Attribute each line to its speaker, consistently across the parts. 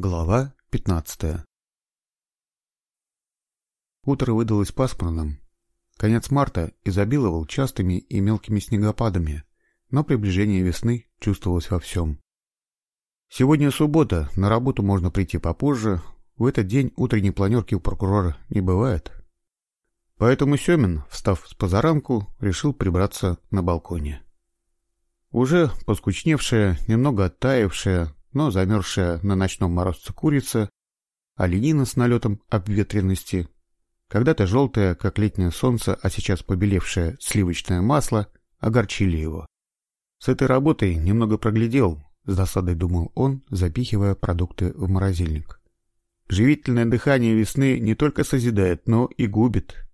Speaker 1: Глава 15 Утро выдалось пасмурным. Конец марта изобиловал частыми и мелкими снегопадами, но приближение весны чувствовалось во всем. Сегодня суббота, на работу можно прийти попозже, в этот день утренней планерки у прокурора не бывает. Поэтому Семин, встав с позаранку, решил прибраться на балконе. Уже поскучневшая, немного оттаившая, но замерзшая на ночном морозце курица, оленина с налетом обветренности, когда-то желтое, как летнее солнце, а сейчас побелевшее сливочное масло, огорчили его. С этой работой немного проглядел, с досадой думал он, запихивая продукты в морозильник. Живительное дыхание весны не только созидает, но и губит.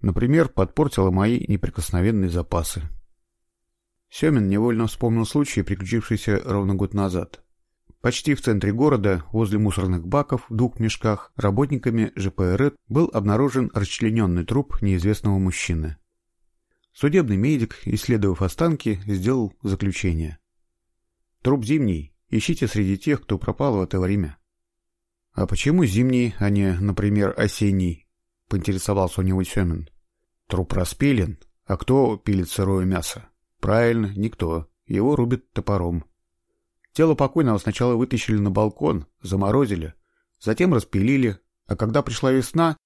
Speaker 1: Например, подпортило мои неприкосновенные запасы. Семин невольно вспомнил случай, приключившийся ровно год назад. Почти в центре города, возле мусорных баков в двух мешках, работниками ЖПР был обнаружен расчлененный труп неизвестного мужчины. Судебный медик, исследовав останки, сделал заключение. Труп зимний, ищите среди тех, кто пропал в это время. А почему зимний, а не, например, осенний? Поинтересовался у него Семин. Труп распилен, а кто пилит сырое мясо? Правильно, никто. Его рубят топором. Тело покойного сначала вытащили на балкон, заморозили, затем распилили, а когда пришла весна,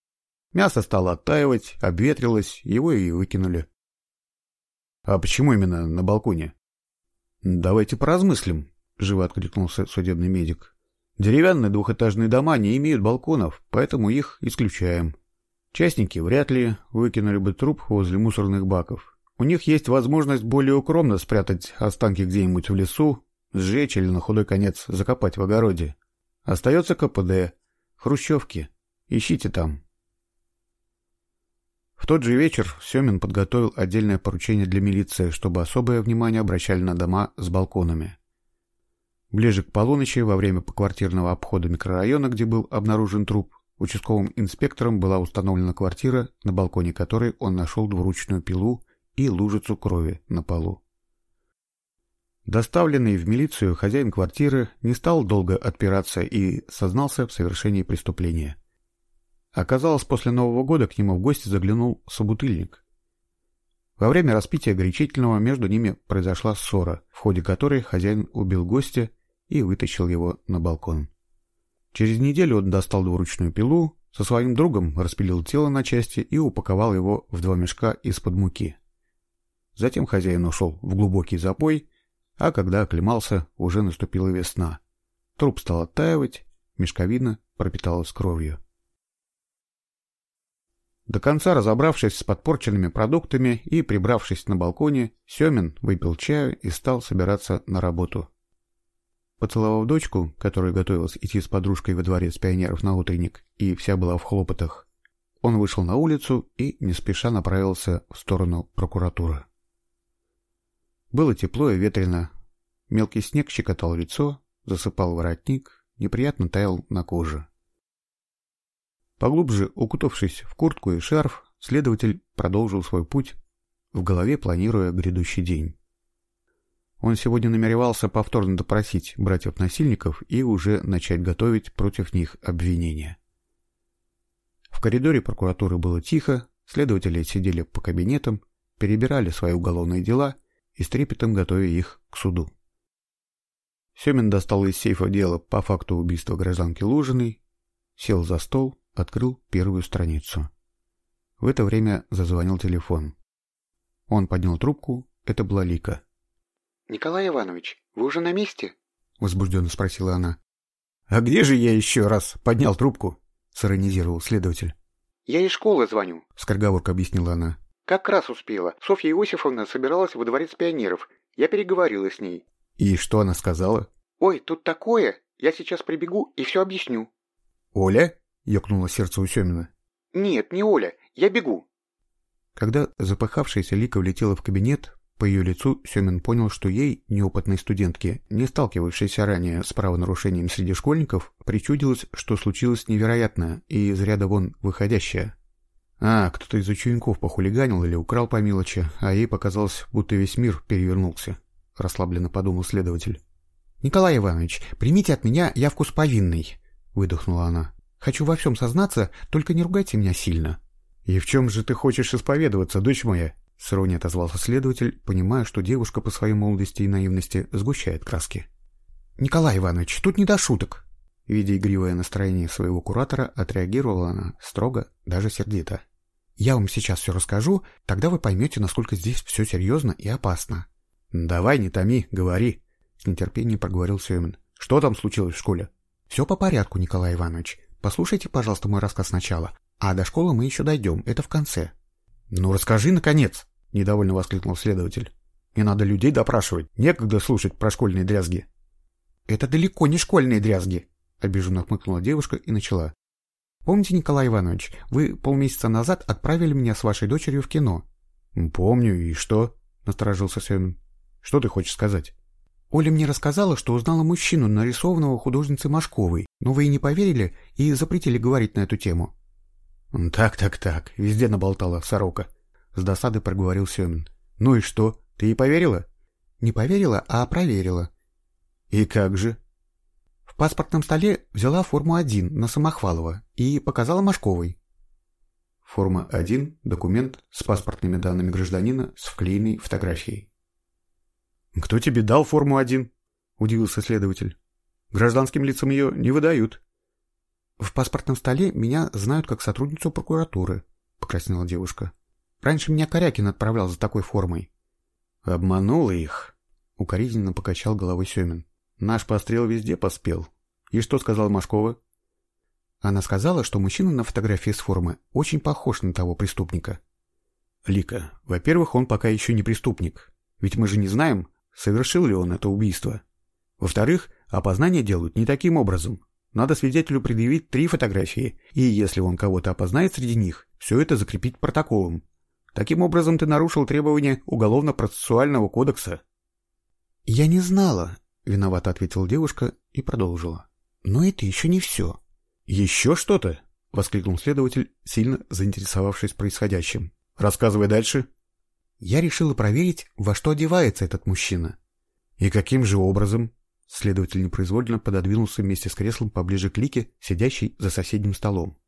Speaker 1: мясо стало оттаивать, обветрилось, его и выкинули. А почему именно на балконе? Давайте поразмыслим, живо откликнулся судебный медик. Деревянные двухэтажные дома не имеют балконов, поэтому их исключаем. Частники вряд ли выкинули бы труп возле мусорных баков. У них есть возможность более укромно спрятать останки где-нибудь в лесу Сжечь или на худой конец закопать в огороде. Остается КПД. Хрущевки. Ищите там. В тот же вечер Семин подготовил отдельное поручение для милиции, чтобы особое внимание обращали на дома с балконами. Ближе к полуночи, во время поквартирного обхода микрорайона, где был обнаружен труп, участковым инспектором была установлена квартира, на балконе которой он нашел двуручную пилу и лужицу крови на полу. Доставленный в милицию хозяин квартиры не стал долго отпираться и сознался в совершении преступления. Оказалось, после Нового года к нему в гости заглянул собутыльник. Во время распития горячительного между ними произошла ссора, в ходе которой хозяин убил гостя и вытащил его на балкон. Через неделю он достал двуручную пилу, со своим другом распилил тело на части и упаковал его в два мешка из-под муки. Затем хозяин ушел в глубокий запой а когда оклемался, уже наступила весна. Труп стал оттаивать, мешковина пропиталась кровью. До конца разобравшись с подпорченными продуктами и прибравшись на балконе, Семин выпил чаю и стал собираться на работу. Поцеловав дочку, которая готовилась идти с подружкой во дворец пионеров на утренник, и вся была в хлопотах, он вышел на улицу и не спеша направился в сторону прокуратуры. Было тепло и ветрено. Мелкий снег щекотал лицо, засыпал воротник, неприятно таял на коже. Поглубже укутавшись в куртку и шарф, следователь продолжил свой путь, в голове планируя грядущий день. Он сегодня намеревался повторно допросить братьев-насильников и уже начать готовить против них обвинения. В коридоре прокуратуры было тихо, следователи сидели по кабинетам, перебирали свои уголовные дела — и с трепетом готовя их к суду. Семин достал из сейфа дело по факту убийства гражданки Лужиной, сел за стол, открыл первую страницу. В это время зазвонил телефон. Он поднял трубку, это была Лика.
Speaker 2: «Николай Иванович, вы уже на месте?»
Speaker 1: — возбужденно спросила она. «А где же я еще раз поднял трубку?» — сиронизировал следователь.
Speaker 2: «Я из школы звоню», —
Speaker 1: скороговорка объяснила она.
Speaker 2: Как раз успела. Софья Иосифовна собиралась во дворец пионеров. Я переговорила с ней.
Speaker 1: И что она сказала?
Speaker 2: Ой, тут такое. Я сейчас прибегу и все объясню.
Speaker 1: Оля? Ёкнуло сердце у Семина.
Speaker 2: Нет, не Оля. Я бегу.
Speaker 1: Когда запыхавшаяся Лика влетела в кабинет, по ее лицу Семин понял, что ей, неопытной студентке, не сталкивавшейся ранее с правонарушением среди школьников, причудилось, что случилось невероятное и из ряда вон выходящее. А, кто-то из учеников похулиганил или украл по мелочи, а ей показалось, будто весь мир перевернулся, расслабленно подумал следователь. «Николай Иванович, примите от меня явку с повинной», — выдохнула она. «Хочу во всем сознаться, только не ругайте меня сильно».
Speaker 2: «И в чем же ты хочешь исповедоваться, дочь моя?»
Speaker 1: С отозвался следователь, понимая, что девушка по своей молодости и наивности сгущает краски. «Николай Иванович, тут не до шуток!» Видя игривое настроение своего куратора, отреагировала она строго, даже сердито. «Я вам сейчас все расскажу, тогда вы поймете, насколько здесь все серьезно и опасно».
Speaker 2: «Давай, не томи, говори!» С нетерпением проговорил Семин. «Что там случилось в школе?»
Speaker 1: «Все по порядку, Николай Иванович. Послушайте, пожалуйста, мой рассказ сначала. А до школы мы еще дойдем, это в конце».
Speaker 2: «Ну расскажи, наконец!» — недовольно воскликнул следователь. «Не надо людей допрашивать, некогда слушать про школьные дрязги».
Speaker 1: «Это далеко не школьные дрязги», — обиженно хмыкнула девушка и начала. «Помните, Николай Иванович, вы полмесяца назад отправили меня с вашей дочерью в кино?»
Speaker 2: «Помню, и что?» — насторожился Семин. «Что ты хочешь сказать?»
Speaker 1: Оля мне рассказала, что узнала мужчину, нарисованного художницей Машковой, но вы и не поверили и запретили говорить на эту тему.
Speaker 2: «Так-так-так, везде наболтала сорока», — с досадой проговорил Семин. «Ну и что, ты ей поверила?»
Speaker 1: «Не поверила, а проверила».
Speaker 2: «И как же?»
Speaker 1: Паспортном столе взяла форму 1 на Самохвалова и показала Машковой.
Speaker 2: Форма 1 – документ с паспортными данными гражданина с вклеенной фотографией. «Кто тебе дал форму 1?» – удивился следователь. «Гражданским лицам ее не выдают».
Speaker 1: «В паспортном столе меня знают как сотрудницу прокуратуры», — покраснела девушка. «Раньше меня Корякин отправлял за такой формой».
Speaker 2: «Обманула их», — укоризненно покачал головой Семин. «Наш пострел везде поспел. И что сказал Машкова?»
Speaker 1: Она сказала, что мужчина на фотографии с формы очень похож на того преступника.
Speaker 2: «Лика, во-первых, он пока еще не преступник. Ведь мы же не знаем, совершил ли он это убийство. Во-вторых, опознание делают не таким образом. Надо свидетелю предъявить три фотографии, и если он кого-то опознает среди них, все это закрепить протоколом. Таким образом ты нарушил требования Уголовно-процессуального кодекса.
Speaker 1: «Я не знала», — виновато ответила девушка и продолжила. «Но это еще не все».
Speaker 2: «Еще что-то?» — воскликнул следователь, сильно заинтересовавшись происходящим. «Рассказывай дальше».
Speaker 1: «Я решила проверить, во что одевается этот мужчина».
Speaker 2: «И каким же образом?» Следователь непроизвольно пододвинулся вместе с креслом поближе к Лике, сидящей за соседним столом.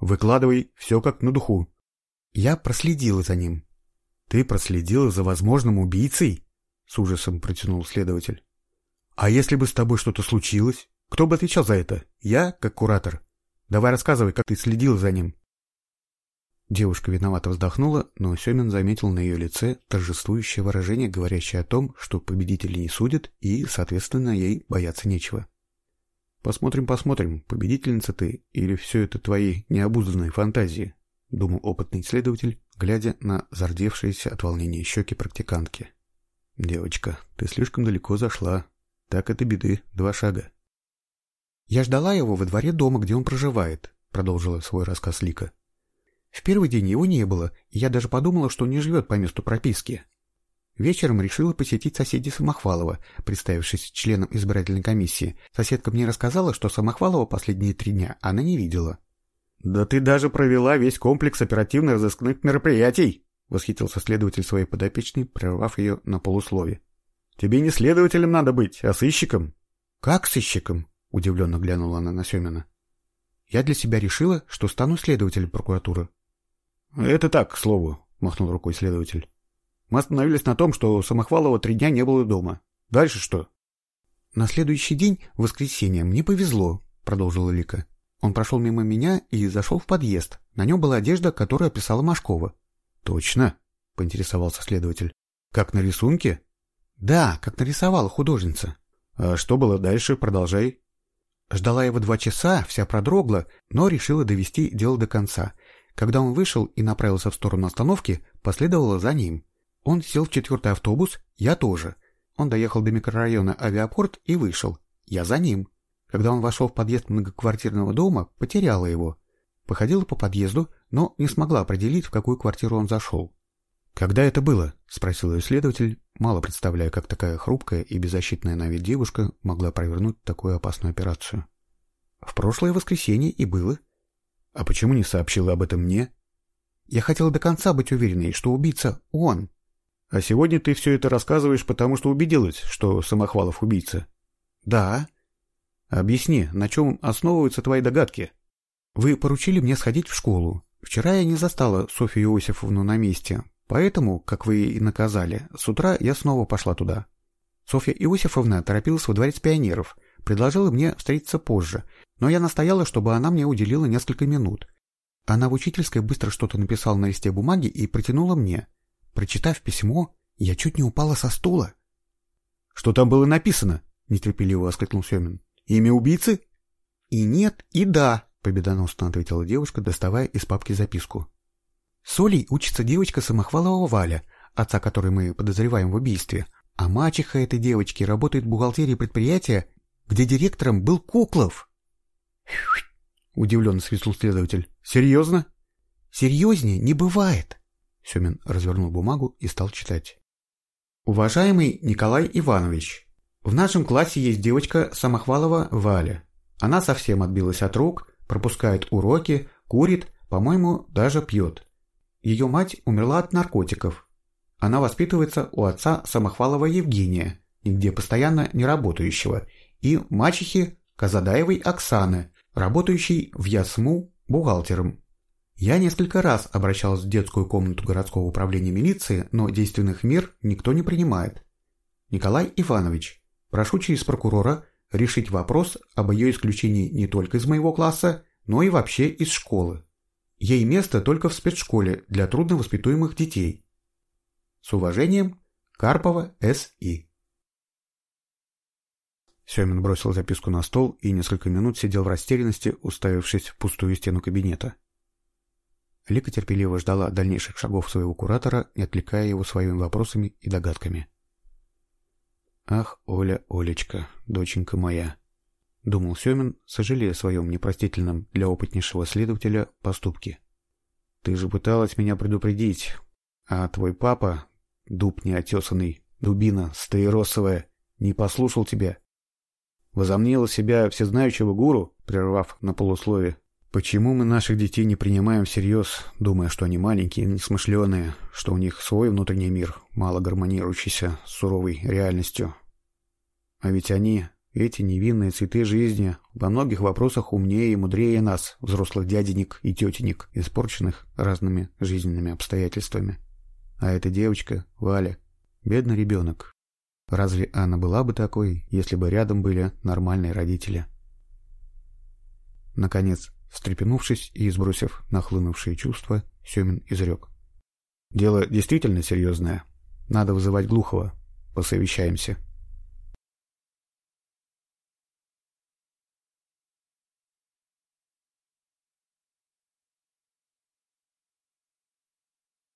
Speaker 2: «Выкладывай все как на духу».
Speaker 1: «Я проследила за ним».
Speaker 2: «Ты проследила за возможным убийцей?» С ужасом протянул следователь. «А если бы с тобой что-то случилось? Кто бы отвечал за это? Я, как куратор? Давай рассказывай, как ты следил за ним».
Speaker 1: Девушка виновато вздохнула, но Семин заметил на ее лице торжествующее выражение, говорящее о том, что победители не судят и, соответственно, ей бояться нечего.
Speaker 2: «Посмотрим, посмотрим, победительница ты или все это твои необузданные фантазии», — думал опытный исследователь, глядя на зардевшиеся от волнения щеки практикантки. «Девочка, ты слишком далеко зашла. Так это беды, два шага».
Speaker 1: «Я ждала его во дворе дома, где он проживает», — продолжила свой рассказ Лика. В первый день его не было, и я даже подумала, что он не живет по месту прописки. Вечером решила посетить соседей Самохвалова, представившись членом избирательной комиссии. Соседка мне рассказала, что Самохвалова последние три дня она не видела.
Speaker 2: «Да ты даже провела весь комплекс оперативно-розыскных мероприятий!» — восхитился следователь своей подопечной, прервав ее на полуслове. «Тебе не следователем надо быть, а сыщиком».
Speaker 1: «Как сыщиком?» — удивленно глянула она на Семина. «Я для себя решила, что стану следователем прокуратуры.
Speaker 2: «Это так, к слову», — махнул рукой следователь. «Мы остановились на том, что Самохвалова три дня не было дома. Дальше что?»
Speaker 1: «На следующий день, в воскресенье, мне повезло», — продолжила Лика. «Он прошел мимо меня и зашел в подъезд. На нем была одежда, которую описала Машкова».
Speaker 2: «Точно?» — поинтересовался следователь. «Как на рисунке?»
Speaker 1: «Да, как нарисовала художница».
Speaker 2: «А что было дальше? Продолжай».
Speaker 1: Ждала его два часа, вся продрогла, но решила довести дело до конца — когда он вышел и направился в сторону остановки, последовала за ним. Он сел в четвертый автобус, я тоже. Он доехал до микрорайона Авиапорт и вышел. Я за ним. Когда он вошел в подъезд многоквартирного дома, потеряла его. Походила по подъезду, но не смогла определить, в какую квартиру он зашел.
Speaker 2: «Когда это было?» — спросил исследователь, мало представляя, как такая хрупкая и беззащитная на вид девушка могла провернуть такую опасную операцию.
Speaker 1: «В прошлое воскресенье и было»,
Speaker 2: а почему не сообщила об этом мне?
Speaker 1: Я хотела до конца быть уверенной, что убийца он.
Speaker 2: А сегодня ты все это рассказываешь, потому что убедилась, что Самохвалов убийца.
Speaker 1: Да.
Speaker 2: Объясни, на чем основываются твои догадки?
Speaker 1: Вы поручили мне сходить в школу. Вчера я не застала Софью Иосифовну на месте, поэтому, как вы и наказали, с утра я снова пошла туда. Софья Иосифовна торопилась во дворец пионеров, предложила мне встретиться позже, но я настояла, чтобы она мне уделила несколько минут. Она в учительской быстро что-то написала на листе бумаги и протянула мне. Прочитав письмо, я чуть не упала со стула.
Speaker 2: «Что там было написано?» — нетерпеливо воскликнул Семин. «Имя убийцы?»
Speaker 1: «И нет, и да», — победоносно ответила девушка, доставая из папки записку. «С Олей учится девочка Самохвалова Валя, отца которой мы подозреваем в убийстве, а мачеха этой девочки работает в бухгалтерии предприятия, где директором был Куклов».
Speaker 2: Удивленно свистнул следователь. «Серьезно?»
Speaker 1: «Серьезнее не бывает». Семин развернул бумагу и стал читать. «Уважаемый Николай Иванович, в нашем классе есть девочка Самохвалова Валя. Она совсем отбилась от рук, пропускает уроки, курит, по-моему, даже пьет. Ее мать умерла от наркотиков. Она воспитывается у отца Самохвалова Евгения, нигде постоянно не работающего, и мачехи Казадаевой Оксаны, работающей в Ясму бухгалтером. Я несколько раз обращался в детскую комнату городского управления милиции, но действенных мер никто не принимает. Николай Иванович, прошу через прокурора решить вопрос об ее исключении не только из моего класса, но и вообще из школы. Ей место только в спецшколе для трудновоспитуемых детей. С уважением, Карпова С.И.
Speaker 2: Семин бросил записку на стол и несколько минут сидел в растерянности, уставившись в пустую стену кабинета.
Speaker 1: Лика терпеливо ждала дальнейших шагов своего куратора, не отвлекая его своими вопросами и догадками.
Speaker 2: «Ах, Оля, Олечка, доченька моя!» — думал Семин, сожалея о своем непростительном для опытнейшего следователя поступке. «Ты же пыталась меня предупредить, а твой папа, дуб неотесанный, дубина стаиросовая, не послушал тебя возомнила себя всезнающего гуру, прервав на полуслове. Почему мы наших детей не принимаем всерьез, думая, что они маленькие, несмышленые, что у них свой внутренний мир, мало гармонирующийся с суровой реальностью? А ведь они, эти невинные цветы жизни, во многих вопросах умнее и мудрее нас, взрослых дяденек и тетенек, испорченных разными жизненными обстоятельствами. А эта девочка, Валя, бедный ребенок, Разве Анна была бы такой, если бы рядом были нормальные родители? Наконец, встрепенувшись и сбросив нахлынувшие чувства, Семин изрек. «Дело действительно серьезное. Надо вызывать Глухова. Посовещаемся».